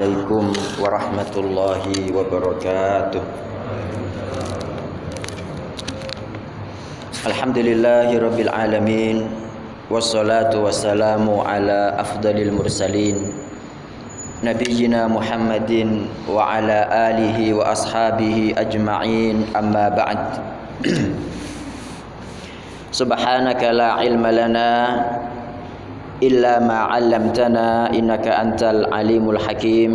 Assalamualaikum warahmatullahi wabarakatuh Alhamdulillahi rabbil alamin Wassalatu wassalamu ala afdalil mursalin Nabiyyina Muhammadin wa ala alihi wa ashabihi ajma'in amma ba'd Subhanaka la ilma lana إلا ما علمتنا إنك أنت العليم الحكيم.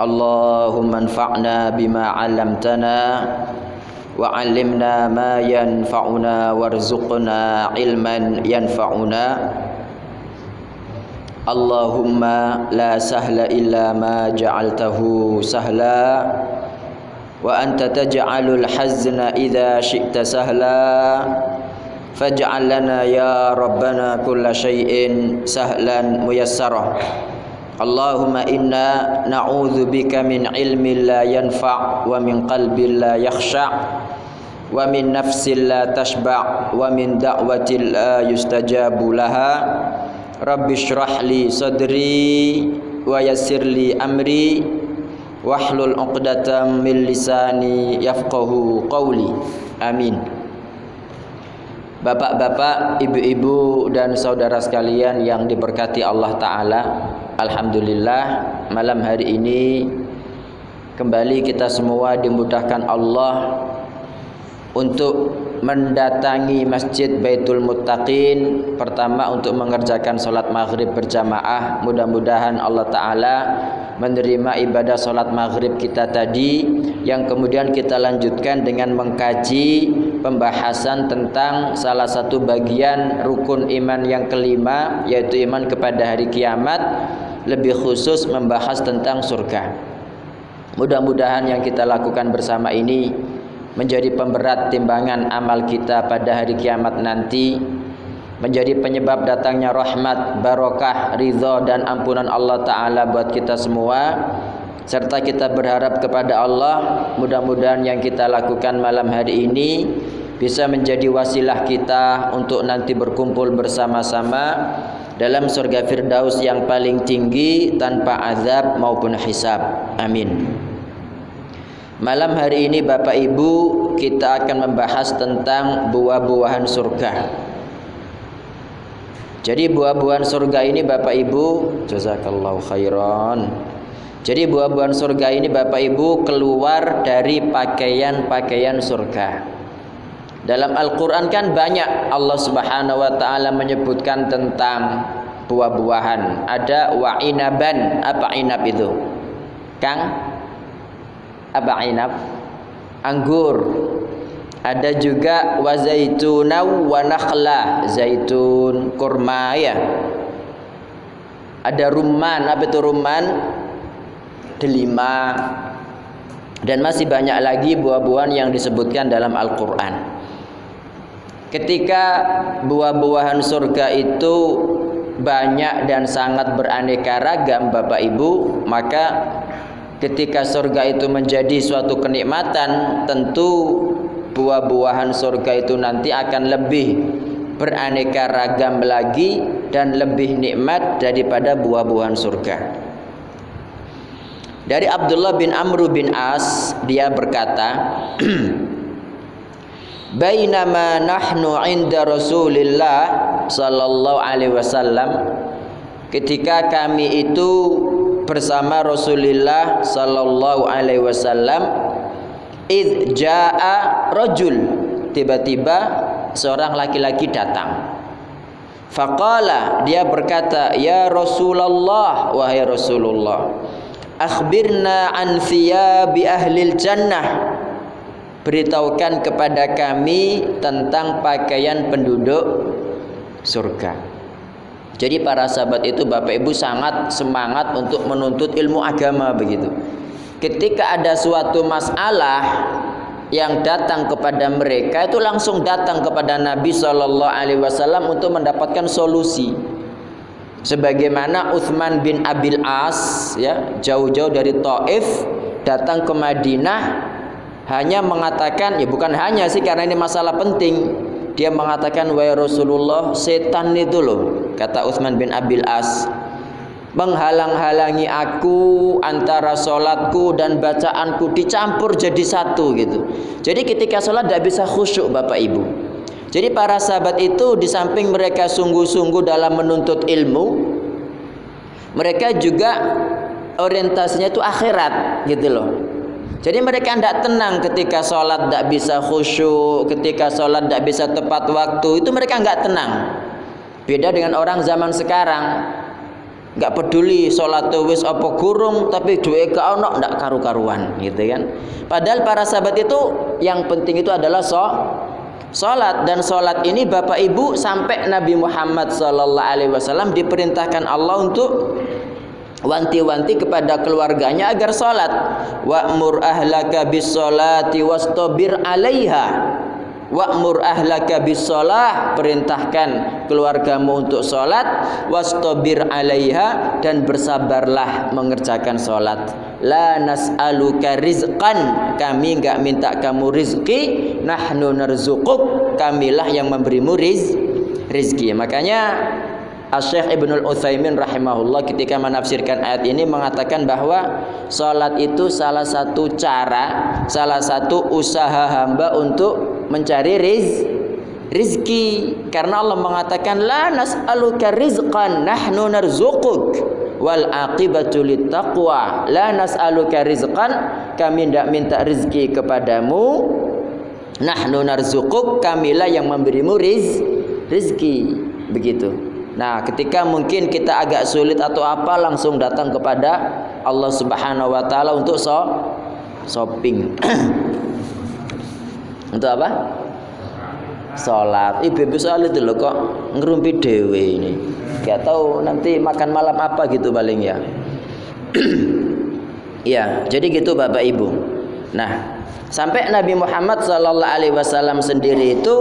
اللهم انفعنا بما علمتنا وعلمنا ما ينفعنا وارزقنا علما ينفعنا. اللهم لا سهل إلا ما جعلته سهلا. وأنت تجعل الحزن إذا شئت سهلا. فاجعل لنا يا ربنا كل شيء سهلا ميسرا. اللهم إنا نعوذ بك من علم لا ينفع ومن قلب لا يخشع ومن نفس لا تشبع ومن دعوة لا يستجاب لها. رب اشرح لي صدري ويسر لي أمري. واحلل عقدة من لساني يفقه قولي. آمين. Bapak-bapak, ibu-ibu dan saudara sekalian yang diberkati Allah taala. Alhamdulillah malam hari ini kembali kita semua dimudahkan Allah untuk mendatangi Masjid Baitul Muttaqin pertama untuk mengerjakan salat maghrib berjamaah mudah-mudahan Allah taala menerima ibadah salat maghrib kita tadi yang kemudian kita lanjutkan dengan mengkaji pembahasan tentang salah satu bagian rukun iman yang kelima yaitu iman kepada hari kiamat lebih khusus membahas tentang surga. Mudah-mudahan yang kita lakukan bersama ini menjadi pemberat timbangan amal kita pada hari kiamat nanti menjadi penyebab datangnya rahmat, barokah, ridha dan ampunan Allah taala buat kita semua serta kita berharap kepada Allah mudah-mudahan yang kita lakukan malam hari ini bisa menjadi wasilah kita untuk nanti berkumpul bersama-sama dalam surga firdaus yang paling tinggi tanpa azab maupun hisab amin Malam hari ini Bapak Ibu kita akan membahas tentang buah-buahan surga. Jadi buah-buahan surga ini Bapak Ibu, jazakallahu khairan. Jadi buah-buahan surga ini Bapak Ibu keluar dari pakaian-pakaian surga. Dalam Al-Qur'an kan banyak Allah Subhanahu wa taala menyebutkan tentang buah-buahan. Ada wa'inaban, apa inab itu? Kang? Apa inab? Anggur. Ada juga wa zaituna wa nakhla. Zaitun kurma ya. Ada rumman. Apa itu rumman delima dan masih banyak lagi buah-buahan yang disebutkan dalam Al-Qur'an. Ketika buah-buahan surga itu banyak dan sangat beraneka ragam Bapak Ibu maka ketika surga itu menjadi suatu kenikmatan tentu buah-buahan surga itu nanti akan lebih beraneka ragam lagi dan lebih nikmat daripada buah-buahan surga dari Abdullah bin Amr bin As dia berkata Bainama nahnu inda Rasulillah sallallahu alaihi wasallam ketika kami itu bersama Rasulullah sallallahu alaihi wasallam id jaa rajul tiba-tiba seorang laki-laki datang. Faqala dia berkata ya Rasulullah wahai Rasulullah akhbirna an thiyabi ahlil jannah beritahukan kepada kami tentang pakaian penduduk surga jadi para sahabat itu Bapak Ibu sangat semangat untuk menuntut ilmu agama begitu. Ketika ada suatu masalah yang datang kepada mereka itu langsung datang kepada Nabi Shallallahu Alaihi Wasallam untuk mendapatkan solusi. Sebagaimana Uthman bin Abil As ya jauh-jauh dari Taif datang ke Madinah hanya mengatakan ya bukan hanya sih karena ini masalah penting dia mengatakan wahai Rasulullah setan itu loh kata Utsman bin Abil As menghalang-halangi aku antara solatku dan bacaanku dicampur jadi satu gitu. Jadi ketika solat tidak bisa khusyuk Bapak Ibu. Jadi para sahabat itu di samping mereka sungguh-sungguh dalam menuntut ilmu, mereka juga orientasinya itu akhirat gitu loh. Jadi mereka tidak tenang ketika sholat tidak bisa khusyuk, ketika sholat tidak bisa tepat waktu, itu mereka nggak tenang. Beda dengan orang zaman sekarang, nggak peduli sholat wis apa gurung, tapi dua ke ono ndak karu-karuan, gitu kan? Padahal para sahabat itu yang penting itu adalah so Salat dan salat ini Bapak Ibu sampai Nabi Muhammad sallallahu alaihi wasallam diperintahkan Allah untuk wanti-wanti kepada keluarganya agar salat. Wa'mur ahlaka bis salati wastabir 'alaiha. Wa'mur ahlaka bis salah perintahkan keluargamu untuk salat wastabir 'alaiha dan bersabarlah mengerjakan salat. La nas'aluka rizqan kami enggak minta kamu rizki nahnu narzuquk kamilah yang memberimu riz rizki. Makanya Asy-Syaikh Ibnul Utsaimin rahimahullah ketika menafsirkan ayat ini mengatakan bahwa salat itu salah satu cara, salah satu usaha hamba untuk mencari riz rizki. Karena Allah mengatakan la nas'aluka rizqan nahnu narzuquk wal aqibatu littaqwa. La nas'aluka rizqan kami tidak minta rizki kepadamu. Nahnu narzuquk kamilah yang memberimu riz rizki. Begitu Nah, ketika mungkin kita agak sulit atau apa langsung datang kepada Allah Subhanahu wa taala untuk so shopping. untuk apa? Salat. Ibu-ibu soal itu loh kok ngerumpi dewe ini. Gak tahu nanti makan malam apa gitu paling ya. Iya, jadi gitu Bapak Ibu. Nah, sampai Nabi Muhammad sallallahu alaihi wasallam sendiri itu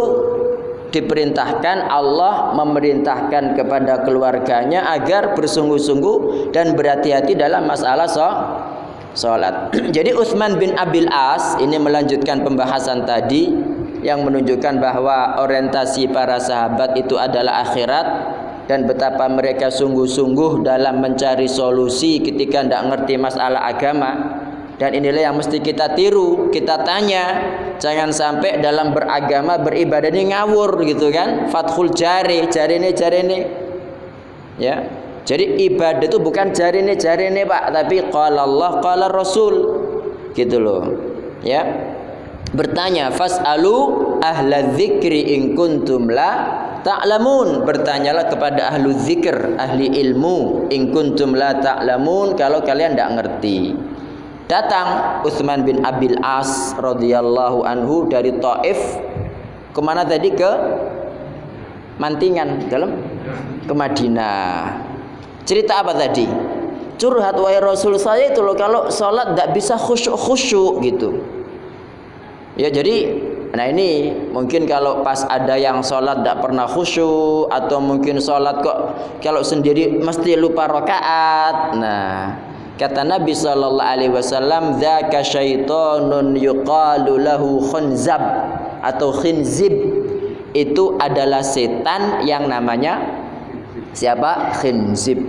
diperintahkan Allah memerintahkan kepada keluarganya agar bersungguh-sungguh dan berhati-hati dalam masalah so salat. Jadi Utsman bin Abil As ini melanjutkan pembahasan tadi yang menunjukkan bahwa orientasi para sahabat itu adalah akhirat dan betapa mereka sungguh-sungguh dalam mencari solusi ketika tidak ngerti masalah agama dan inilah yang mesti kita tiru, kita tanya. Jangan sampai dalam beragama beribadah ini ngawur gitu kan. Fathul jari, jari ini, jari ini. Ya. Jadi ibadah itu bukan jari ini, jari ini Pak, tapi qala Allah, qala Rasul. Gitu loh. Ya. Bertanya, fas'alu ahla dzikri in kuntum la ta'lamun. Bertanyalah kepada ahlu zikr, ahli ilmu, in kuntum la ta'lamun kalau kalian tidak ngerti. Datang Utsman bin Abil As radhiyallahu anhu dari Taif ke mana tadi ke Mantingan dalam ke Madinah. Cerita apa tadi? Curhat wahai Rasul saya itu loh kalau sholat tidak bisa khusyuk khusyuk gitu. Ya jadi Nah ini mungkin kalau pas ada yang sholat tidak pernah khusyuk atau mungkin sholat kok kalau sendiri mesti lupa rakaat. Nah Kata Nabi sallallahu alaihi wasallam, "Dzaka syaitonun yuqalu lahu khunzab atau khinzib." Itu adalah setan yang namanya siapa? Khinzib.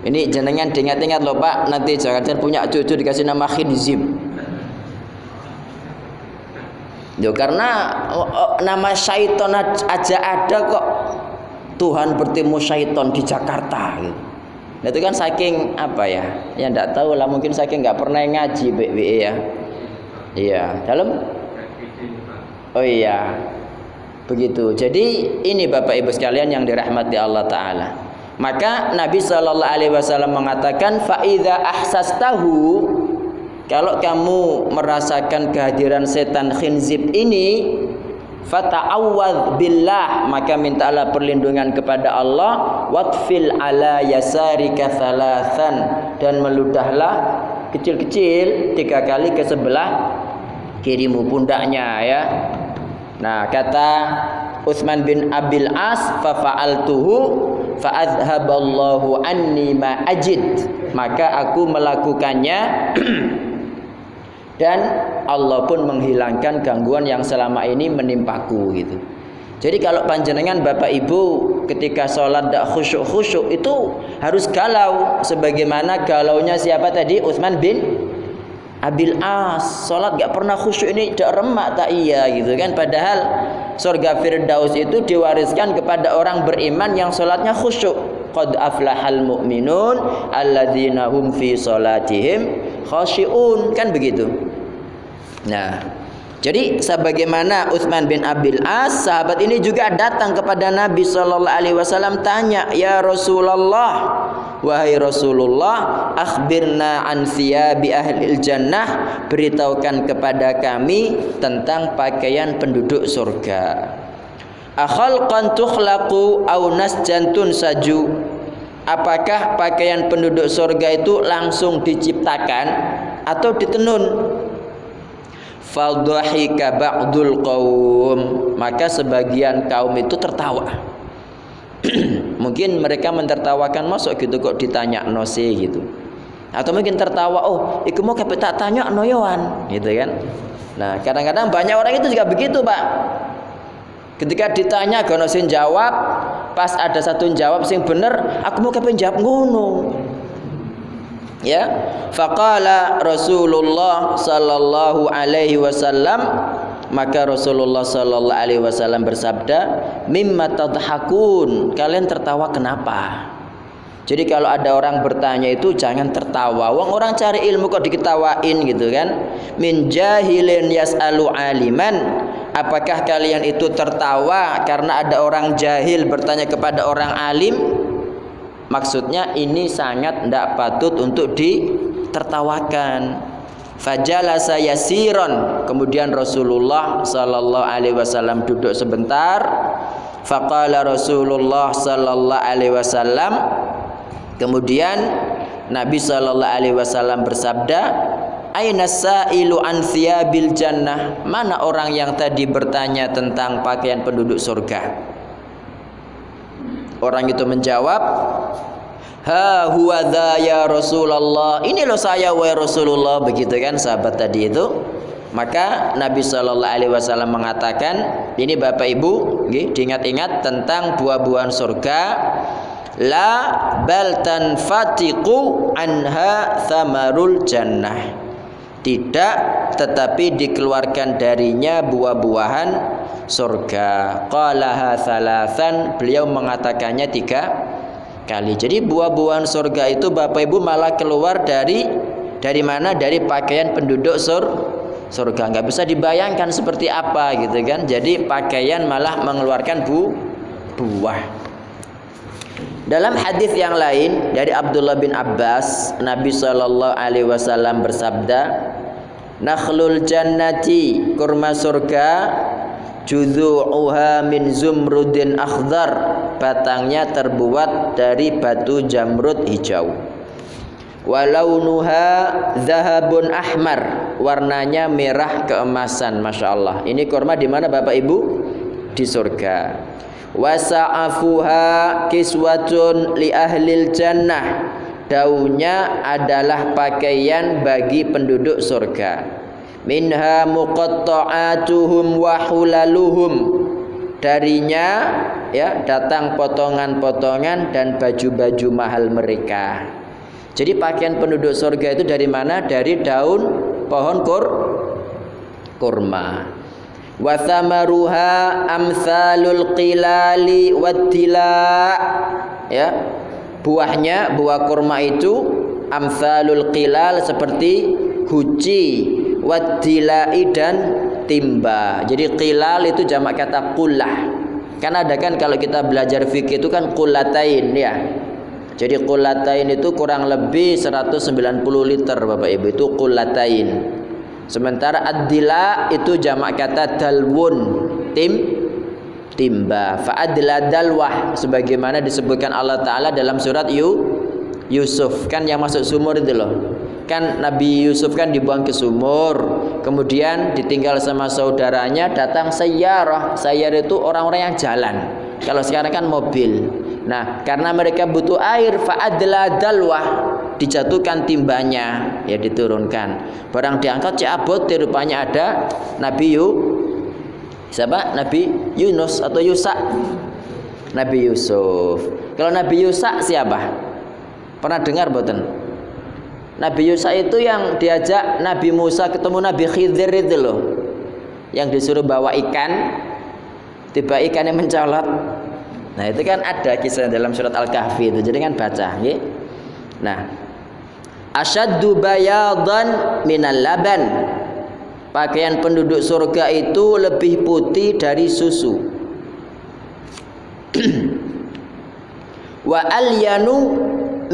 Ini jenengan ingat-ingat loh Pak, nanti jangan punya cucu dikasih nama khinzib. Yo karena oh, oh, nama syaiton aja ada kok. Tuhan bertemu syaiton di Jakarta gitu. Nah, itu kan saking apa ya? Ya enggak tahu lah mungkin saking nggak pernah ngaji BWE ya. Iya, dalam Oh iya. Begitu. Jadi ini Bapak Ibu sekalian yang dirahmati Allah taala. Maka Nabi Shallallahu alaihi wasallam mengatakan fa idza ahsastahu kalau kamu merasakan kehadiran setan khinzib ini fata'awwadz billah. Maka mintalah perlindungan kepada Allah. Watfil ala yasarika thalathan. Dan meludahlah kecil-kecil tiga kali ke sebelah kirimu pundaknya ya. Nah kata Utsman bin Abil As fa fa'altuhu fa adhaballahu anni ma ajid. Maka aku melakukannya. Dan Allah pun menghilangkan gangguan yang selama ini menimpaku gitu. Jadi kalau panjenengan Bapak Ibu ketika sholat tidak khusyuk khusyuk itu harus galau. Sebagaimana galaunya siapa tadi? Utsman bin Abil As. Sholat gak pernah khusyuk ini tidak remak tak iya gitu kan. Padahal surga Firdaus itu diwariskan kepada orang beriman yang sholatnya khusyuk. Qad aflahal mu'minun alladzina hum fi sholatihim khasyi'un kan begitu nah jadi sebagaimana Utsman bin Abil As, sahabat ini juga datang kepada Nabi sallallahu alaihi wasallam tanya, "Ya Rasulullah, wahai Rasulullah, akhbirna an thiyabi ahli jannah, beritahukan kepada kami tentang pakaian penduduk surga." Akhalqan tukhlaqu aw nasjantun saju? Apakah pakaian penduduk surga itu langsung diciptakan atau ditenun? Fadhahika ba'dul qaum. Maka sebagian kaum itu tertawa. mungkin mereka mentertawakan masuk gitu kok ditanya nose gitu. Atau mungkin tertawa, oh, iku mau kapit tak tanya noyoan, gitu kan. Nah, kadang-kadang banyak orang itu juga begitu, Pak. Ketika ditanya gono jawab, pas ada satu jawab sing bener, aku mau kapit jawab ngono ya faqala Rasulullah sallallahu alaihi wasallam maka Rasulullah sallallahu alaihi wasallam bersabda mimma tadhakun kalian tertawa kenapa jadi kalau ada orang bertanya itu jangan tertawa. Wong orang cari ilmu kok diketawain gitu kan. Min jahilin yas'alu aliman. Apakah kalian itu tertawa karena ada orang jahil bertanya kepada orang alim? Maksudnya ini sangat tidak patut untuk ditertawakan. Fajalasa yasiron. Kemudian Rasulullah sallallahu alaihi wasallam duduk sebentar. Faqala Rasulullah sallallahu alaihi wasallam Kemudian Nabi sallallahu alaihi wasallam bersabda, "Aina sa'ilu an thiyabil jannah?" Mana orang yang tadi bertanya tentang pakaian penduduk surga? Orang itu menjawab, Ha huwa dha ya Rasulullah. Ini loh saya wa Rasulullah begitu kan sahabat tadi itu. Maka Nabi Shallallahu Alaihi Wasallam mengatakan, ini Bapak Ibu, diingat-ingat tentang buah-buahan surga. La bal tanfatiqu anha thamarul jannah. Tidak, tetapi dikeluarkan darinya buah-buahan surga. Qalaha thalathan, beliau mengatakannya tiga kali. Jadi buah-buahan surga itu Bapak Ibu malah keluar dari dari mana? Dari pakaian penduduk sur surga. Nggak bisa dibayangkan seperti apa gitu kan. Jadi pakaian malah mengeluarkan bu buah. Dalam hadis yang lain dari Abdullah bin Abbas, Nabi Shallallahu alaihi wasallam bersabda, "Nakhlul jannati kurma surga judhu'uha min zumrudin akhdar. Batangnya terbuat dari batu jamrud hijau. Walaunuha zahabun ahmar. Warnanya merah keemasan Masya Allah. Ini kurma di mana Bapak Ibu? Di surga. Wasa'afuha kiswatun li ahlil jannah. Daunnya adalah pakaian bagi penduduk surga minha muqatta'atuhum wa hulaluhum. Darinya ya datang potongan-potongan dan baju-baju mahal mereka. Jadi pakaian penduduk surga itu dari mana? Dari daun pohon kur kurma. Wa thamaruha amsalul qilali waddila ya buahnya buah kurma itu amsalul qilal seperti guci wadilai dan timba. Jadi qilal itu jamak kata qullah. Kan ada kan kalau kita belajar fikih itu kan qulatain ya. Jadi qulatain itu kurang lebih 190 liter Bapak Ibu itu qulatain. Sementara adila itu jamak kata dalwun tim timba. Fa'adla dalwah sebagaimana disebutkan Allah taala dalam surat Yu Yusuf kan yang masuk sumur itu loh kan Nabi Yusuf kan dibuang ke sumur kemudian ditinggal sama saudaranya datang sayyarah. Sayyarah itu orang-orang yang jalan. Kalau sekarang kan mobil. Nah karena mereka butuh air fa'adla dalwah dijatuhkan timbanya. Ya diturunkan. Barang diangkat ciabot rupanya ada Nabi Yu siapa? Nabi Yunus atau Yusa Nabi Yusuf. Kalau Nabi Yusa siapa? Pernah dengar boten? Nabi Yusa itu yang diajak Nabi Musa ketemu Nabi Khidir itu loh. Yang disuruh bawa ikan, tiba ikannya mencolot. Nah, itu kan ada kisah dalam surat Al-Kahfi itu. Jadi kan baca, nggih. Nah, asyaddu bayadan minal laban. Pakaian penduduk surga itu lebih putih dari susu. Wa alyanu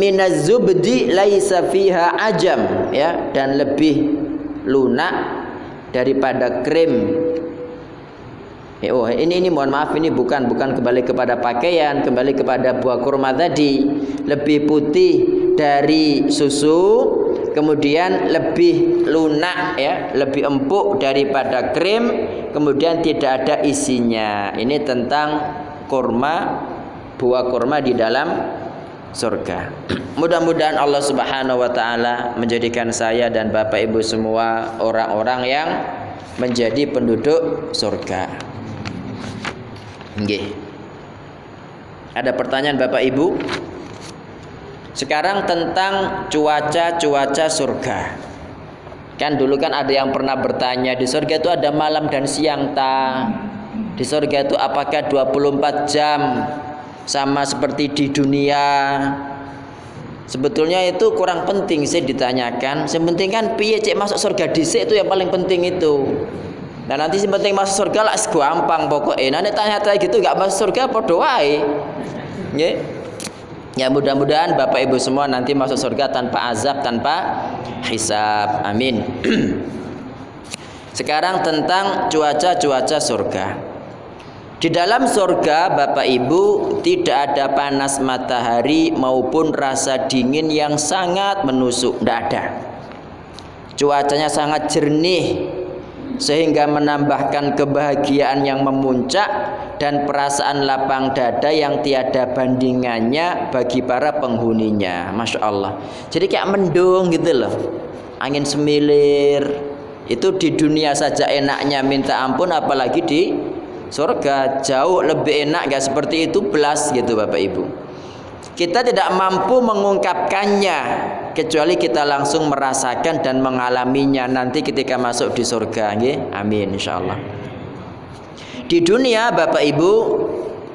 minaz zubdi laisa fiha ajam ya dan lebih lunak daripada krim. Ya, oh ini ini mohon maaf ini bukan bukan kembali kepada pakaian, kembali kepada buah kurma tadi. Lebih putih dari susu, kemudian lebih lunak ya, lebih empuk daripada krim, kemudian tidak ada isinya. Ini tentang kurma, buah kurma di dalam surga. Mudah-mudahan Allah Subhanahu wa taala menjadikan saya dan Bapak Ibu semua orang-orang yang menjadi penduduk surga. Nggih. Ada pertanyaan Bapak Ibu? Sekarang tentang cuaca-cuaca surga. Kan dulu kan ada yang pernah bertanya di surga itu ada malam dan siang ta. Di surga itu apakah 24 jam sama seperti di dunia? Sebetulnya itu kurang penting sih ditanyakan. Yang penting kan piye cek masuk surga dhisik itu yang paling penting itu. Nah nanti yang penting masuk surga lah gampang pokoknya. Nanti tanya-tanya gitu nggak masuk surga apa wae. Ya. Ya mudah-mudahan Bapak Ibu semua nanti masuk surga tanpa azab, tanpa hisab. Amin. Sekarang tentang cuaca-cuaca surga. Di dalam surga Bapak Ibu tidak ada panas matahari maupun rasa dingin yang sangat menusuk, tidak ada. Cuacanya sangat jernih, sehingga menambahkan kebahagiaan yang memuncak dan perasaan lapang dada yang tiada bandingannya bagi para penghuninya. Masya Allah. Jadi kayak mendung gitu loh. Angin semilir. Itu di dunia saja enaknya minta ampun apalagi di surga jauh lebih enak gak seperti itu belas gitu Bapak Ibu. Kita tidak mampu mengungkapkannya kecuali kita langsung merasakan dan mengalaminya nanti ketika masuk di surga. Nggih? Amin insyaallah. Di dunia Bapak Ibu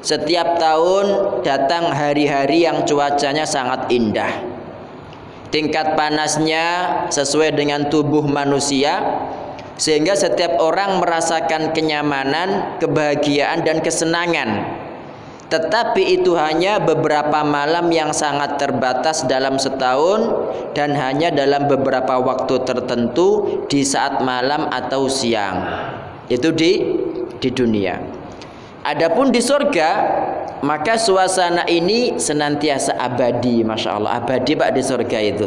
setiap tahun datang hari-hari yang cuacanya sangat indah. Tingkat panasnya sesuai dengan tubuh manusia sehingga setiap orang merasakan kenyamanan, kebahagiaan dan kesenangan tetapi itu hanya beberapa malam yang sangat terbatas dalam setahun dan hanya dalam beberapa waktu tertentu di saat malam atau siang. Itu di di dunia. Adapun di surga maka suasana ini senantiasa abadi, masya Allah abadi pak di surga itu.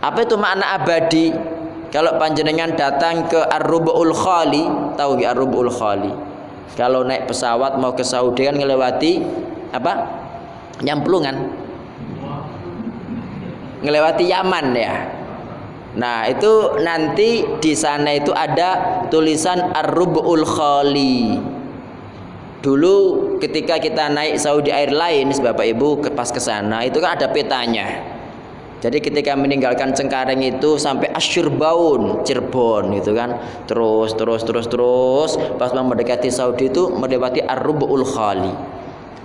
Apa itu makna abadi? Kalau panjenengan datang ke Ar-Rubu'ul Khali, tahu gak Ar-Rubu'ul Khali? Kalau naik pesawat mau ke Saudi kan ngelewati apa? Nyamplungan. Ngelewati Yaman ya. Nah, itu nanti di sana itu ada tulisan Ar-Rubul Khali. Dulu ketika kita naik Saudi Airlines Bapak Ibu pas ke sana itu kan ada petanya. Jadi ketika meninggalkan Cengkareng itu sampai Asyurbaun, Cirebon gitu kan. Terus terus terus terus pas mendekati Saudi itu melewati Ar-Rubu'ul Khali.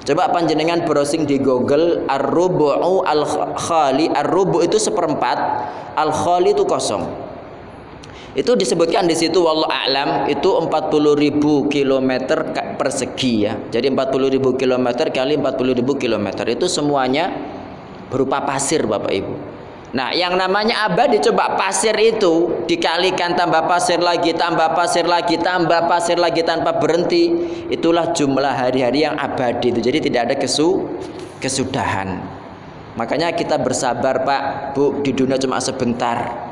Coba panjenengan browsing di Google Ar-Rubu'u Al-Khali. Ar-Rubu itu seperempat, Al-Khali itu kosong. Itu disebutkan di situ wallahu a'lam itu 40.000 km persegi ya. Jadi 40.000 km kali 40.000 km itu semuanya berupa pasir Bapak Ibu. Nah, yang namanya abadi coba pasir itu dikalikan tambah pasir lagi, tambah pasir lagi, tambah pasir lagi tanpa berhenti. Itulah jumlah hari-hari yang abadi itu. Jadi tidak ada kesu kesudahan. Makanya kita bersabar Pak, Bu, di dunia cuma sebentar.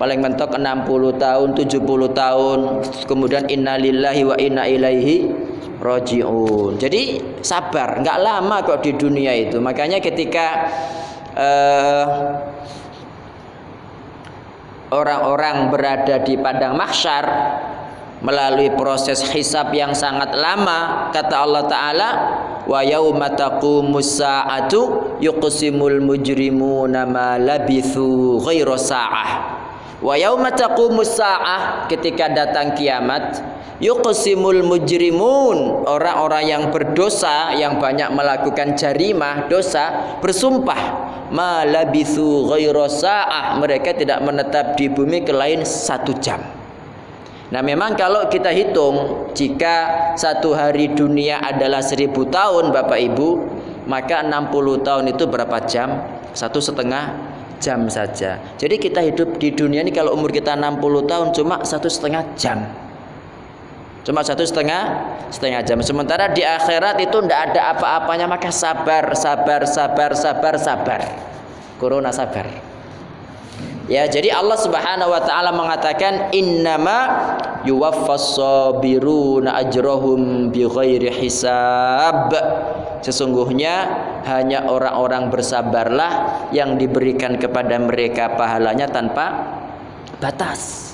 Paling mentok 60 tahun, 70 tahun. Kemudian innalillahi wa inna ilaihi rojiun. Jadi sabar, nggak lama kok di dunia itu. Makanya ketika eh, orang-orang berada di padang mahsyar melalui proses hisab yang sangat lama kata Allah taala wa yauma taqumus sa'atu yuqsimul mujrimuna ma labithu ghairu sa'ah wa yauma taqumus sa'ah ketika datang kiamat yuqsimul mujrimun orang-orang yang berdosa yang banyak melakukan jarimah dosa bersumpah ma labithu sa'ah mereka tidak menetap di bumi kelain satu jam Nah memang kalau kita hitung jika satu hari dunia adalah seribu tahun Bapak Ibu maka 60 tahun itu berapa jam? Satu setengah jam saja. Jadi kita hidup di dunia ini kalau umur kita 60 tahun cuma satu setengah jam. Cuma satu setengah setengah jam. Sementara di akhirat itu tidak ada apa-apanya maka sabar, sabar, sabar, sabar, sabar. Corona sabar. Ya, jadi Allah Subhanahu wa taala mengatakan innama yuwaffas sabiruna ajrahum bighairi hisab. Sesungguhnya hanya orang-orang bersabarlah yang diberikan kepada mereka pahalanya tanpa batas.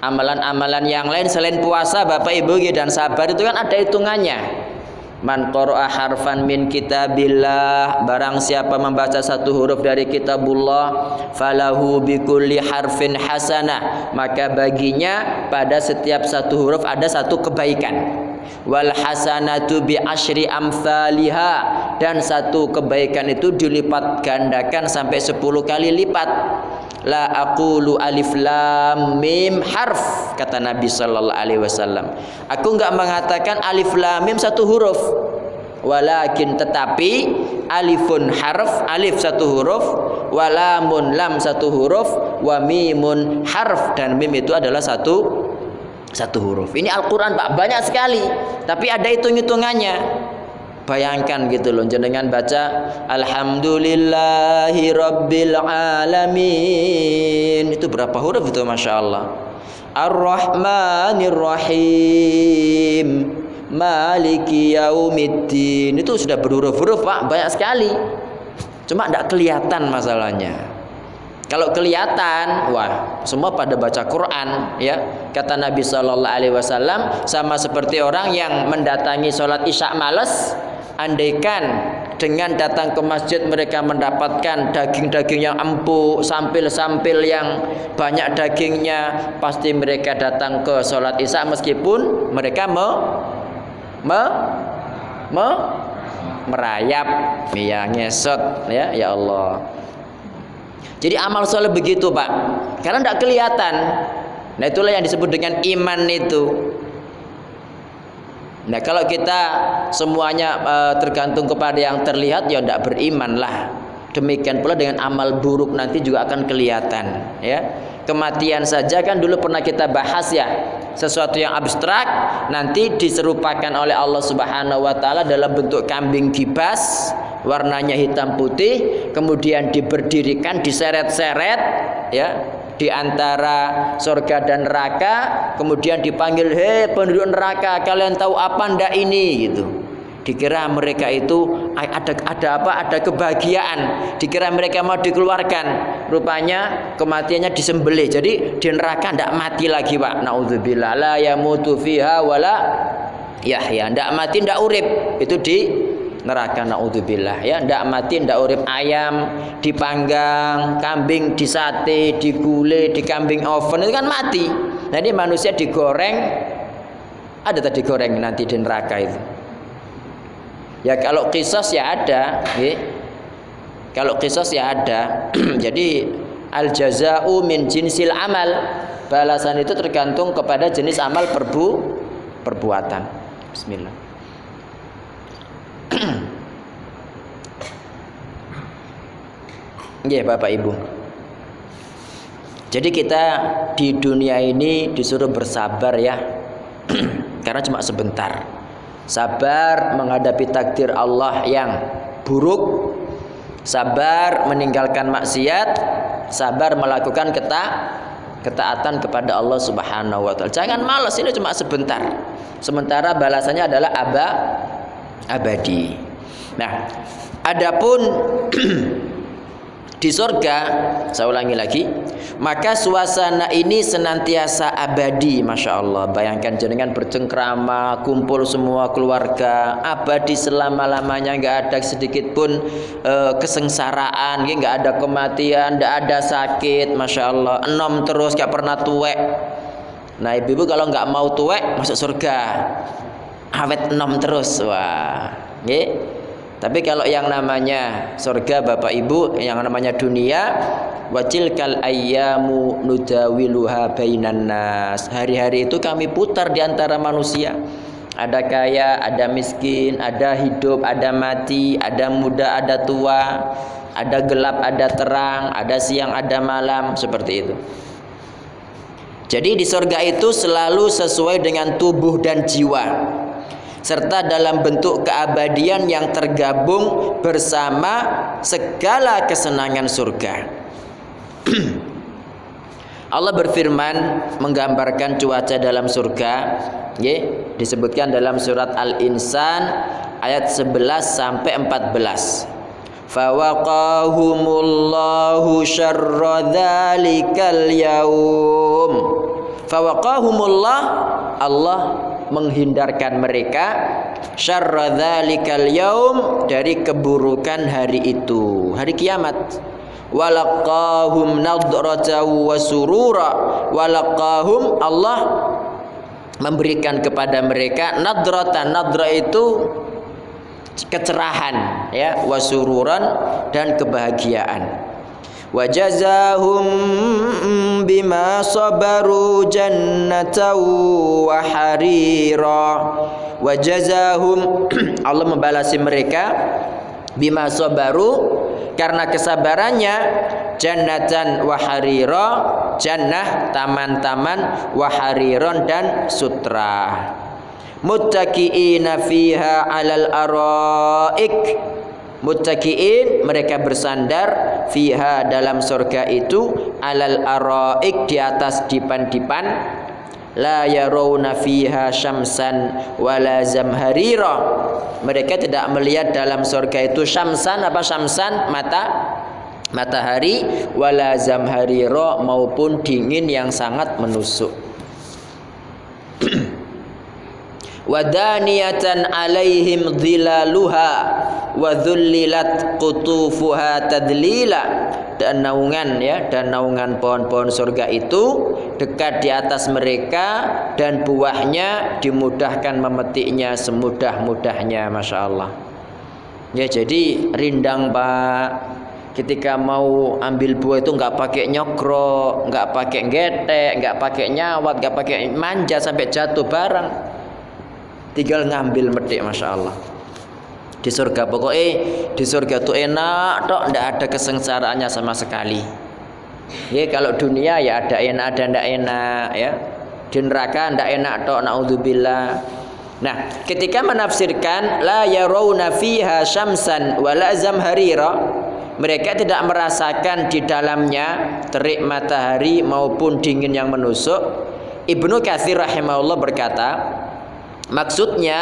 Amalan-amalan yang lain selain puasa Bapak Ibu dan sabar itu kan ada hitungannya. Man qara'a harfan min kitabillah barang siapa membaca satu huruf dari kitabullah falahu bikulli harfin hasanah maka baginya pada setiap satu huruf ada satu kebaikan wal hasanatu bi asyri amsalha dan satu kebaikan itu dilipat gandakan sampai 10 kali lipat. La aqulu alif lam mim harf kata Nabi sallallahu alaihi wasallam. Aku enggak mengatakan alif lam mim satu huruf. Walakin tetapi alifun harf alif satu huruf walamun lam satu huruf wa mimun harf. Dan mim itu adalah satu satu huruf. Ini Al-Qur'an Pak. Banyak sekali. Tapi ada hitung-hitungannya. Bayangkan gitu loh jenengan baca Alhamdulillahi Rabbil Alamin. Itu berapa huruf itu Masya Allah? Ar-Rahmanir Rahim Maliki Yaumiddin. Itu sudah berhuruf-huruf Pak. Banyak sekali. Cuma tidak kelihatan masalahnya kalau kelihatan, wah, semua pada baca Quran, ya. Kata Nabi Shallallahu Alaihi Wasallam, sama seperti orang yang mendatangi sholat isya males, andaikan dengan datang ke masjid mereka mendapatkan daging-daging yang empuk, sampil-sampil yang banyak dagingnya, pasti mereka datang ke sholat isya meskipun mereka me, me, me merayap, ya ngesot, ya, ya Allah. Jadi amal soleh begitu pak, karena tidak kelihatan. Nah itulah yang disebut dengan iman itu. Nah kalau kita semuanya e, tergantung kepada yang terlihat ya tidak beriman lah. Demikian pula dengan amal buruk nanti juga akan kelihatan ya. Kematian saja kan dulu pernah kita bahas ya. Sesuatu yang abstrak nanti diserupakan oleh Allah Subhanahu wa taala dalam bentuk kambing kibas, warnanya hitam putih, kemudian diberdirikan, diseret-seret ya di antara surga dan neraka kemudian dipanggil hei penduduk neraka kalian tahu apa ndak ini? Gitu. Dikira mereka itu ada ada apa? Ada kebahagiaan. Dikira mereka mau dikeluarkan. Rupanya kematiannya disembelih. Jadi di neraka ndak mati lagi pak. Naudzubillah la yamutu fiha wala yahya. Ndak mati ndak urip. Itu di neraka naudzubillah. Ya ndak mati ndak urip ayam dipanggang kambing disate digule di kambing oven itu kan mati. Jadi manusia digoreng ada tadi goreng nanti di neraka itu. Ya kalau kisos ya ada ya. kalau kisos ya ada. Jadi al jazau min jinsil amal. Balasan itu tergantung kepada jenis amal perbu perbuatan. Bismillah Iya Bapak Ibu. Jadi kita di dunia ini disuruh bersabar ya. Karena cuma sebentar. Sabar menghadapi takdir Allah yang buruk. Sabar meninggalkan maksiat, sabar melakukan keta ketaatan kepada Allah Subhanahu wa taala. Jangan malas, ini cuma sebentar. Sementara balasannya adalah aba abadi. Nah, adapun di surga saya ulangi lagi maka suasana ini senantiasa abadi Masya Allah. Bayangkan jenengan bercengkrama kumpul semua keluarga abadi selama-lamanya nggak ada sedikit pun e, kesengsaraan nggak ada kematian nggak ada sakit Masya Allah. Enom terus nggak pernah tuwek. Nah ibu-ibu kalau nggak mau tuwek masuk surga awet enom terus wah nggih tapi kalau yang namanya surga Bapak Ibu, yang namanya dunia, wajil kal ayyamu nudawiluha bainan nas. Hari-hari itu kami putar di antara manusia. Ada kaya, ada miskin, ada hidup, ada mati, ada muda, ada tua, ada gelap, ada terang, ada siang, ada malam, seperti itu. Jadi di surga itu selalu sesuai dengan tubuh dan jiwa serta dalam bentuk keabadian yang tergabung bersama segala kesenangan surga. Allah berfirman menggambarkan cuaca dalam surga, ya, disebutkan dalam surat Al-Insan ayat 11 sampai 14. Fawaqahumullahu syarra dzalikal yaum. Fawaqahumullah Allah menghindarkan mereka syarra dzalikal yaum dari keburukan hari itu, hari kiamat. Walaqahum nadratahu wa surura walaqahum Allah memberikan kepada mereka nadratan nadra itu kecerahan ya wasururan dan kebahagiaan وجزاهم بما صبروا جنة وحريرا. وجزاهم الله membalasi mereka bima sabaru karena kesabarannya jannatan dan wahariro jannah taman-taman wahariron dan sutra. muttaqiina fiha alal araik muttaqiin mereka bersandar fiha dalam surga itu alal araik di atas dipan-dipan. La yarawna fiha syamsan wala zamharira. Mereka tidak melihat dalam surga itu syamsan apa syamsan? Mata matahari wala zamharira maupun dingin yang sangat menusuk wadaniyatan alaihim dhilaluha wa dhullilat qutufuha tadlila. Dan naungan ya dan naungan pohon-pohon surga itu dekat di atas mereka dan buahnya dimudahkan memetiknya semudah-mudahnya Masya Allah. Ya jadi rindang Pak. Ketika mau ambil buah itu nggak pakai nyokro nggak pakai getek nggak pakai nyawat nggak pakai manja sampai jatuh barang tinggal ngambil medik masya Allah. Di surga pokoknya di surga tuh enak tok ndak ada kesengsaraannya sama sekali. Ya kalau dunia ya ada enak ada ndak enak ya. Di neraka ndak enak tok naudzubillah. Nah, ketika menafsirkan la yarawna fiha syamsan wala zamharira, mereka tidak merasakan di dalamnya terik matahari maupun dingin yang menusuk. Ibnu Katsir rahimahullah berkata, Maksudnya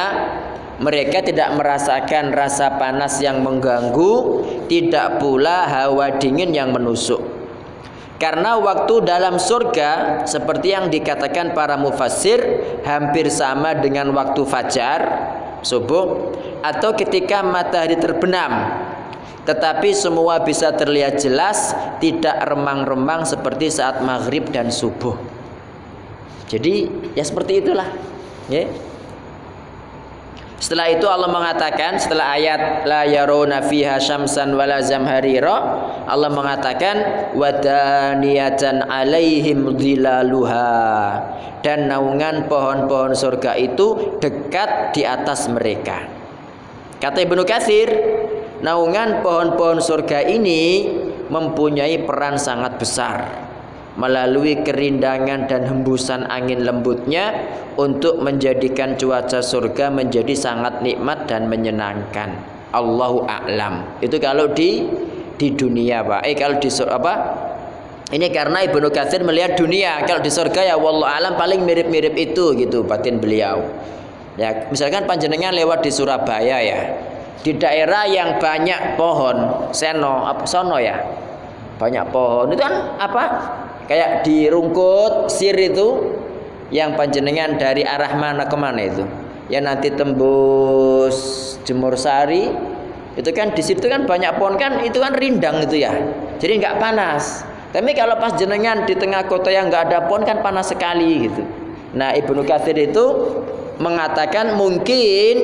mereka tidak merasakan rasa panas yang mengganggu, tidak pula hawa dingin yang menusuk. Karena waktu dalam surga seperti yang dikatakan para mufassir hampir sama dengan waktu fajar subuh atau ketika matahari terbenam. Tetapi semua bisa terlihat jelas, tidak remang-remang seperti saat maghrib dan subuh. Jadi ya seperti itulah. Ya. Setelah itu Allah mengatakan setelah ayat la yaruna fiha syamsan wala zamharira Allah mengatakan wadaniyatan alaihim dhilaluha dan naungan pohon-pohon surga itu dekat di atas mereka. Kata Ibnu Katsir, naungan pohon-pohon surga ini mempunyai peran sangat besar melalui kerindangan dan hembusan angin lembutnya untuk menjadikan cuaca surga menjadi sangat nikmat dan menyenangkan. Allahu a'lam. Itu kalau di di dunia, Pak. Eh kalau di apa? Ini karena Ibnu Katsir melihat dunia. Kalau di surga ya wallahu alam paling mirip-mirip itu gitu batin beliau. Ya, misalkan panjenengan lewat di Surabaya ya. Di daerah yang banyak pohon, seno, apa sono ya banyak pohon itu kan apa kayak di rungkut sir itu yang panjenengan dari arah mana ke mana itu. Ya nanti tembus jemur sari. Itu kan di situ kan banyak pohon kan itu kan rindang itu ya. Jadi nggak panas. Tapi kalau pas jenengan di tengah kota yang nggak ada pohon kan panas sekali gitu. Nah ibnu kathir itu mengatakan mungkin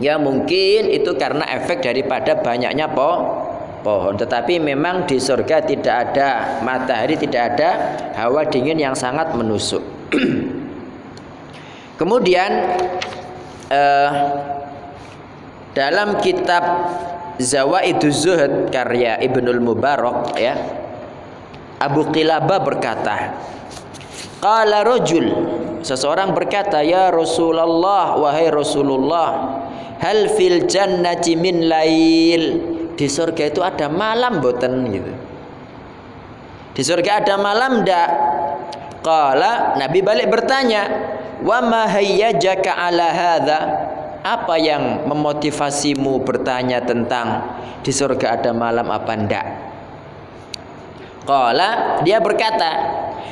ya mungkin itu karena efek daripada banyaknya pohon pohon. Tetapi memang di surga tidak ada matahari tidak ada hawa dingin yang sangat menusuk. Kemudian eh, dalam kitab Zawaiduz Zuhud karya Ibnul Mubarak ya Abu Qilabah berkata Qala rajul seseorang berkata ya Rasulullah wahai Rasulullah hal fil jannati min lail di surga itu ada malam boten gitu. Di surga ada malam ndak? Qala Nabi balik bertanya, "Wa ma hayyajaka ala hadza?" Apa yang memotivasimu bertanya tentang di surga ada malam apa ndak? Qala dia berkata,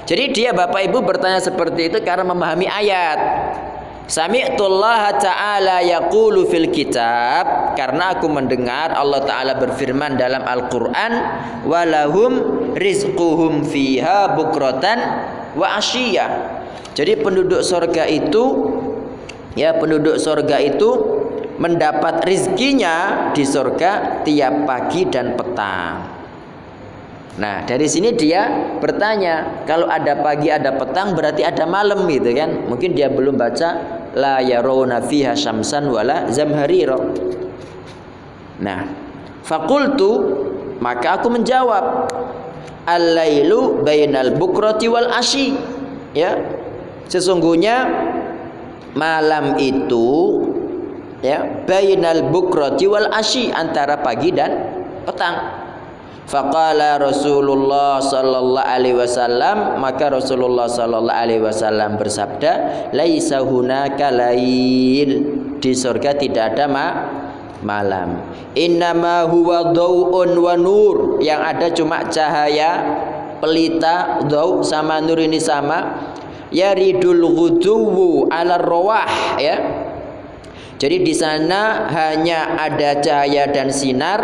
jadi dia Bapak Ibu bertanya seperti itu karena memahami ayat. Sami'tullah ta'ala yaqulu fil kitab karena aku mendengar Allah taala berfirman dalam Al-Qur'an walahum rizquhum fiha bukratan wa asyiya. Jadi penduduk surga itu ya penduduk surga itu mendapat rizkinya di surga tiap pagi dan petang. Nah, dari sini dia bertanya, kalau ada pagi ada petang berarti ada malam gitu kan. Mungkin dia belum baca la yarawna fiha syamsan wala zamharira. Nah, fakultu maka aku menjawab al-lailu bainal bukrati wal asyi. Ya. Sesungguhnya malam itu ya bainal bukrati wal asyi antara pagi dan petang. Faqala Rasulullah sallallahu alaihi wasallam maka Rasulullah sallallahu alaihi wasallam bersabda laisa hunaka lail. Di surga tidak ada ma malam. Innama huwa dauun wa nur. Yang ada cuma cahaya pelita dau sama nur ini sama. Yaridul ghuduwu ala rawah ya. Jadi di sana hanya ada cahaya dan sinar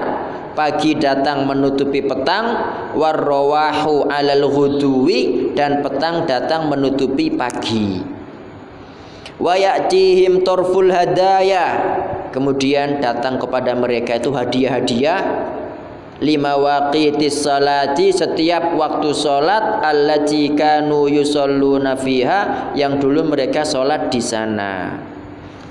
pagi datang menutupi petang warrawahu alal dan petang datang menutupi pagi. Wa ya'tihim torful hadaya. Kemudian datang kepada mereka itu hadiah-hadiah. Lima waqitis salati setiap waktu salat allati kanu yusalluna fiha yang dulu mereka salat di sana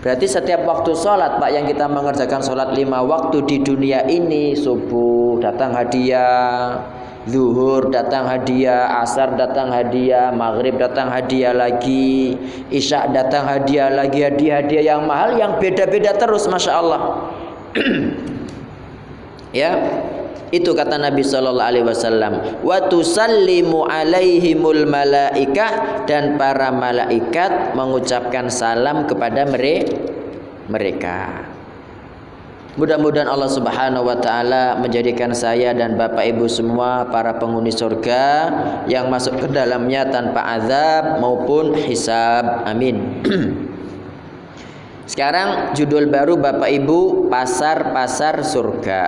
Berarti setiap waktu sholat Pak yang kita mengerjakan sholat lima waktu di dunia ini Subuh datang hadiah Zuhur datang hadiah Asar datang hadiah Maghrib datang hadiah lagi Isya datang hadiah lagi Hadiah-hadiah yang mahal yang beda-beda terus Masya Allah. Ya itu kata Nabi Shallallahu Alaihi Wasallam. Wa tusallimu alaihimul malaikah dan para malaikat mengucapkan salam kepada mereka. Mudah-mudahan Allah Subhanahu wa taala menjadikan saya dan Bapak Ibu semua para penghuni surga yang masuk ke dalamnya tanpa azab maupun hisab. Amin. Sekarang judul baru Bapak Ibu pasar-pasar surga.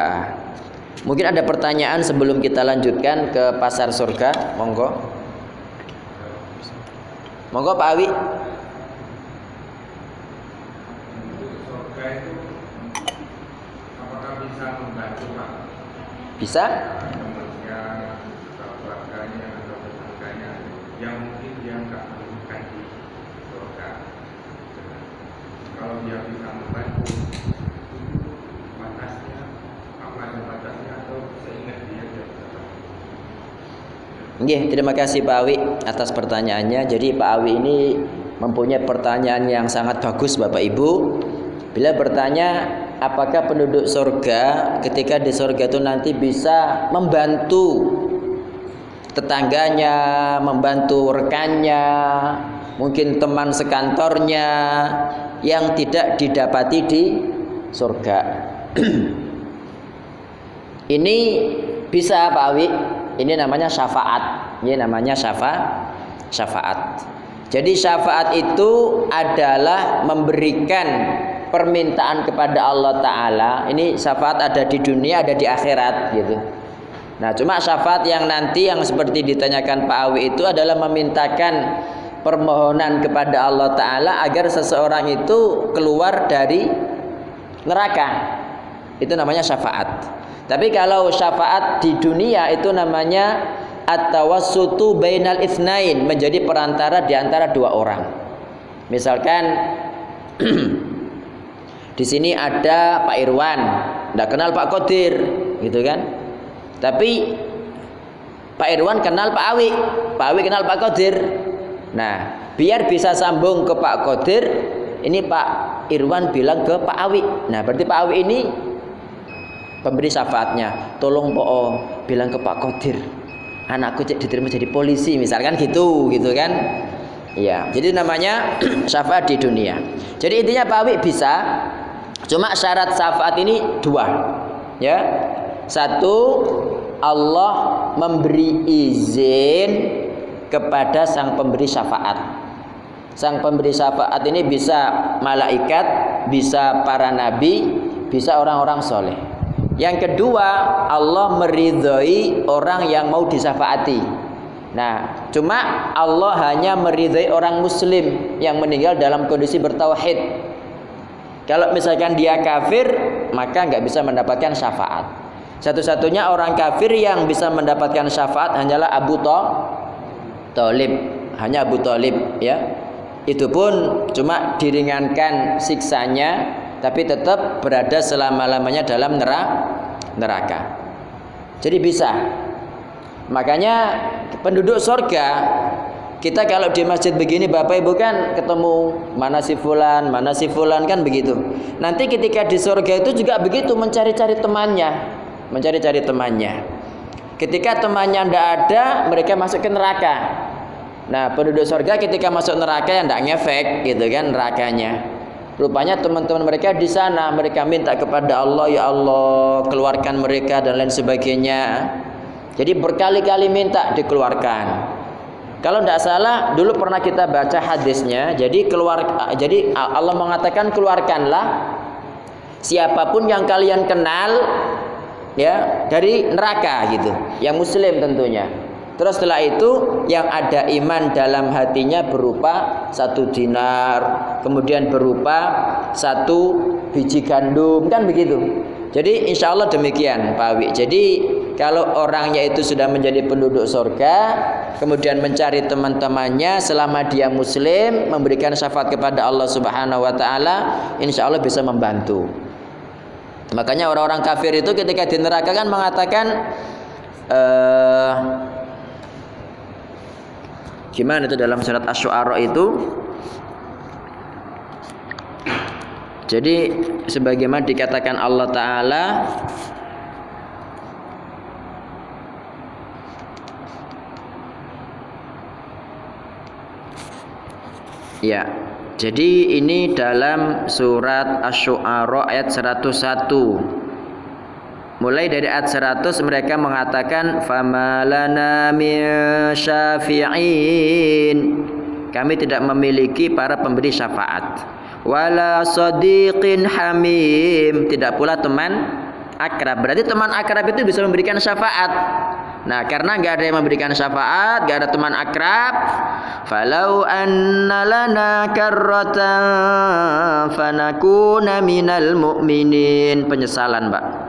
Mungkin ada pertanyaan sebelum kita lanjutkan ke pasar surga, monggo. Monggo Pak Awi. Bisa? yang mungkin. Kalau dia bisa membantu Nggih, terima kasih Pak Awi atas pertanyaannya. Jadi Pak Awi ini mempunyai pertanyaan yang sangat bagus Bapak Ibu. Bila bertanya apakah penduduk surga ketika di surga itu nanti bisa membantu tetangganya, membantu rekannya, mungkin teman sekantornya yang tidak didapati di surga. ini Bisa Pak Awi. Ini namanya syafaat. Ini namanya syafa syafaat. Jadi syafaat itu adalah memberikan permintaan kepada Allah Ta'ala Ini syafaat ada di dunia ada di akhirat gitu Nah cuma syafaat yang nanti yang seperti ditanyakan Pak Awi itu adalah memintakan permohonan kepada Allah Ta'ala agar seseorang itu keluar dari neraka Itu namanya syafaat Tapi kalau syafaat di dunia itu namanya At-tawassutu bainal ithnain Menjadi perantara di antara dua orang Misalkan Di sini ada Pak Irwan, tidak kenal Pak Kodir, gitu kan? Tapi Pak Irwan kenal Pak Awi, Pak Awi kenal Pak Kodir. Nah, biar bisa sambung ke Pak Kodir, ini Pak Irwan bilang ke Pak Awi. Nah, berarti Pak Awi ini pemberi syafaatnya. Tolong Po bilang ke Pak Kodir, anakku cek diterima jadi polisi, misalkan gitu, gitu kan? Ya, jadi namanya syafaat di dunia. Jadi intinya Pak bisa Cuma syarat syafaat ini dua. Ya. Satu, Allah memberi izin kepada sang pemberi syafaat. Sang pemberi syafaat ini bisa malaikat, bisa para nabi, bisa orang-orang soleh. Yang kedua, Allah meridhoi orang yang mau disyafaati. Nah, cuma Allah hanya meridhoi orang muslim yang meninggal dalam kondisi bertauhid. Kalau misalkan dia kafir, maka nggak bisa mendapatkan syafaat. Satu-satunya orang kafir yang bisa mendapatkan syafaat hanyalah Abu Talib, hanya Abu Talib ya. Itu pun cuma diringankan siksanya, tapi tetap berada selama-lamanya dalam neraka. Jadi bisa. Makanya penduduk surga kita kalau di masjid begini Bapak Ibu kan ketemu mana si fulan, mana si fulan kan begitu. Nanti ketika di surga itu juga begitu mencari-cari temannya, mencari-cari temannya. Ketika temannya tidak ada, mereka masuk ke neraka. Nah, penduduk surga ketika masuk neraka yang tidak ngefek gitu kan nerakanya. Rupanya teman-teman mereka di sana mereka minta kepada Allah ya Allah keluarkan mereka dan lain sebagainya. Jadi berkali-kali minta dikeluarkan. Kalau tidak salah, dulu pernah kita baca hadisnya. Jadi keluar, jadi Allah mengatakan keluarkanlah siapa pun yang kalian kenal, ya dari neraka gitu. Yang Muslim tentunya. Terus setelah itu yang ada iman dalam hatinya berupa satu dinar, kemudian berupa satu biji gandum, kan begitu. Jadi insya Allah demikian Pak Wi. Jadi kalau orangnya itu sudah menjadi penduduk surga, kemudian mencari teman-temannya selama dia muslim, memberikan syafaat kepada Allah Subhanahu wa taala, insya Allah bisa membantu. Makanya orang-orang kafir itu ketika di neraka kan mengatakan uh, gimana itu dalam surat Asy-Syu'ara itu Jadi sebagaimana dikatakan Allah taala Ya. Jadi ini dalam surat Asy-Syu'ara ayat 101. Mulai dari ayat 100 mereka mengatakan famalana syafi'in. Kami tidak memiliki para pemberi syafaat. Wala sadiqin hamim. Tidak pula teman akrab. Berarti teman akrab itu bisa memberikan syafaat. Nah karena nggak ada yang memberikan syafaat nggak ada teman akrab falau anna lana karratan fanakuna minal mu'minin. Penyesalan mbak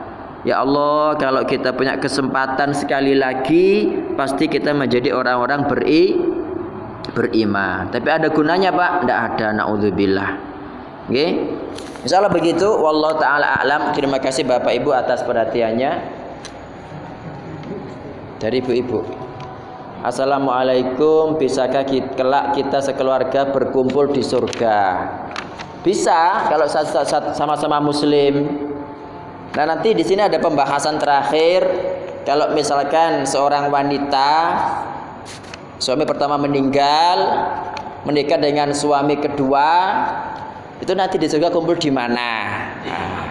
Ya Allah, kalau kita punya kesempatan sekali lagi, pasti kita menjadi orang-orang beri beriman. Tapi ada gunanya, Pak? Tidak ada, naudzubillah. Oke. Insyaallah begitu. Wallahu taala a'lam. Terima kasih Bapak Ibu atas perhatiannya. Dari Ibu-ibu. Assalamualaikum. Bisakah kelak kita sekeluarga berkumpul di surga? Bisa kalau sama-sama muslim. Nah, nanti di sini ada pembahasan terakhir kalau misalkan seorang wanita suami pertama meninggal menikah dengan suami kedua itu nanti di surga kumpul di mana? Nah.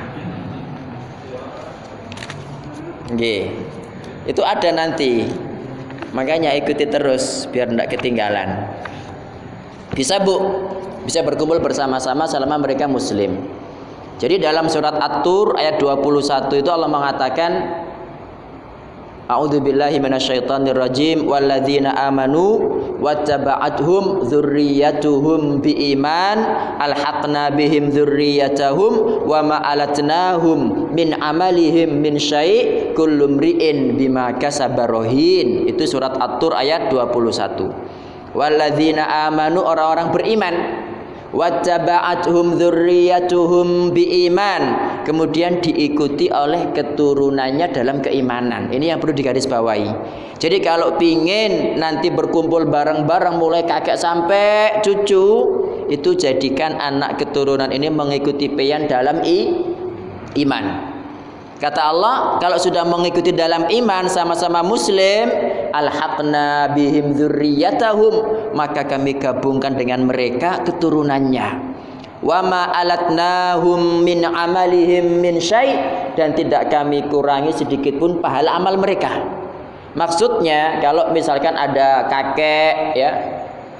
Itu ada nanti. Makanya ikuti terus biar tidak ketinggalan. Bisa Bu, bisa berkumpul bersama-sama selama mereka muslim. Jadi dalam surat At-Tur ayat 21 itu Allah mengatakan A'udzu billahi minasyaitonir rajim. Walladzina amanu wattaba'athum dzurriyyatuhum biiman. Alhaqna bihim dzurriyyatahum wa ma alatnahum min amalihim min syai' kullu mri'in bima kasaba rahin itu surat At-Tur ayat 21 walladzina amanu orang-orang beriman wattaba'athum dzurriyyatuhum biiman. Kemudian diikuti oleh keturunannya dalam keimanan. Ini yang perlu digarisbawahi. Jadi kalau pingin nanti berkumpul bareng-bareng mulai kakek sampai cucu itu jadikan anak keturunan ini mengikuti pian dalam i, iman Kata Allah, kalau sudah mengikuti dalam iman sama-sama muslim, alhaqna bihim dzurriyyatahum, maka kami gabungkan dengan mereka keturunannya. Wa ma alatnahum min amalihim min syai dan tidak kami kurangi sedikit pun pahala amal mereka. Maksudnya kalau misalkan ada kakek ya,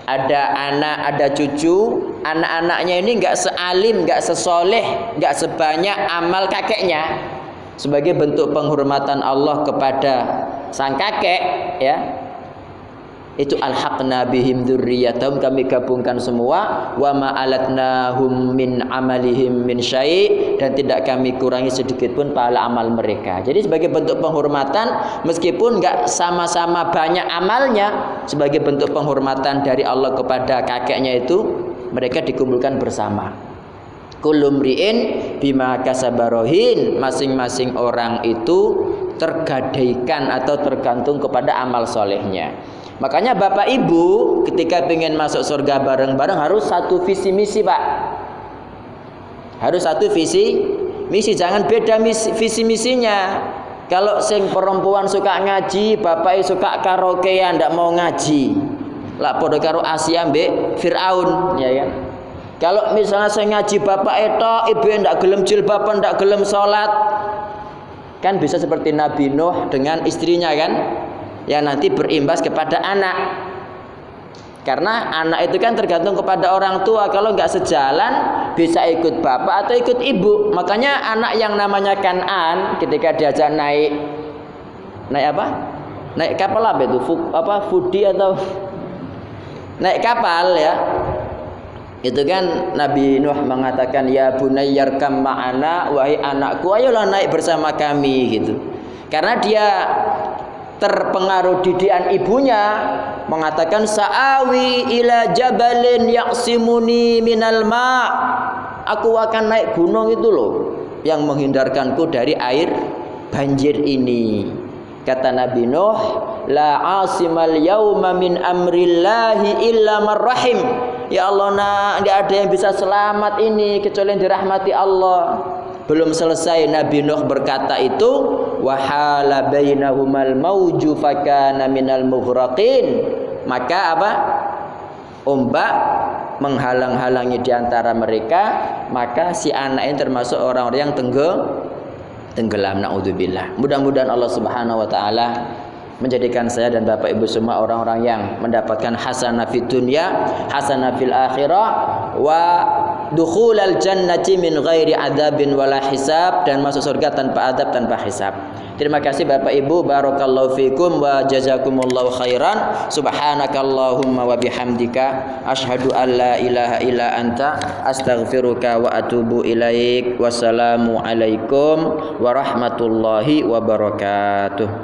ada anak, ada cucu, anak-anaknya ini enggak sealim, enggak sesoleh, enggak sebanyak amal kakeknya sebagai bentuk penghormatan Allah kepada sang kakek ya. Itu alhaqna bihim dzurriyyatahum kami gabungkan semua. Wa ma alatnahum min amalihim min syai dan tidak kami kurangi sedikit pun pahala amal mereka. Jadi sebagai bentuk penghormatan meskipun enggak sama-sama banyak amalnya sebagai bentuk penghormatan dari Allah kepada kakeknya itu mereka dikumpulkan bersama kulumriin bima kasabarohin masing-masing orang itu tergadaikan atau tergantung kepada amal solehnya. Makanya bapak ibu ketika ingin masuk surga bareng-bareng harus satu visi misi pak. Harus satu visi misi. Jangan beda misi, visi misinya. Kalau sing perempuan suka ngaji bapak suka karaokean ndak mau ngaji. Lah podo karo Asia mbek Firaun ya kan kalau misalnya saya ngaji bapak itu, ibu yang tidak gelem jilbaban, tidak gelem sholat, kan bisa seperti Nabi Nuh dengan istrinya kan, yang nanti berimbas kepada anak. Karena anak itu kan tergantung kepada orang tua. Kalau nggak sejalan, bisa ikut bapak atau ikut ibu. Makanya anak yang namanya Kanan ketika diajak naik, naik apa? Naik kapal apa itu? Apa? Fudi atau naik kapal ya? Itu kan? Nabi Nuh mengatakan ya bunayyarkam ma'ana wahai anakku ayolah naik bersama kami gitu. Karena dia terpengaruh didikan ibunya mengatakan sa'awi ila jabalin yaqsimuni minal ma' aku akan naik gunung itu loh yang menghindarkanku dari air banjir ini kata Nabi Nuh la asimal yauma min amrillahi illa marrahim Ya Allah nak, tidak ada yang bisa selamat ini kecuali yang dirahmati Allah. Belum selesai Nabi Nuh berkata itu, wahala bainahumal mauju fakana minal mughraqin. Maka apa? Ombak menghalang-halangi di antara mereka, maka si anak ini termasuk orang-orang yang tenggelam tenggelam naudzubillah. Mudah-mudahan Allah Subhanahu wa taala menjadikan saya dan Bapak Ibu semua orang-orang yang mendapatkan hasanah fid dunya, hasanah fil akhirah wa dukhulal jannati min ghairi adabin wala hisab dan masuk surga tanpa adab tanpa hisab. Terima kasih Bapak Ibu barakallahu fikum wa jazakumullahu khairan. Subhanakallahumma wa bihamdika asyhadu an la ilaha illa anta astaghfiruka wa atubu ilaik. Wassalamu alaikum warahmatullahi wabarakatuh.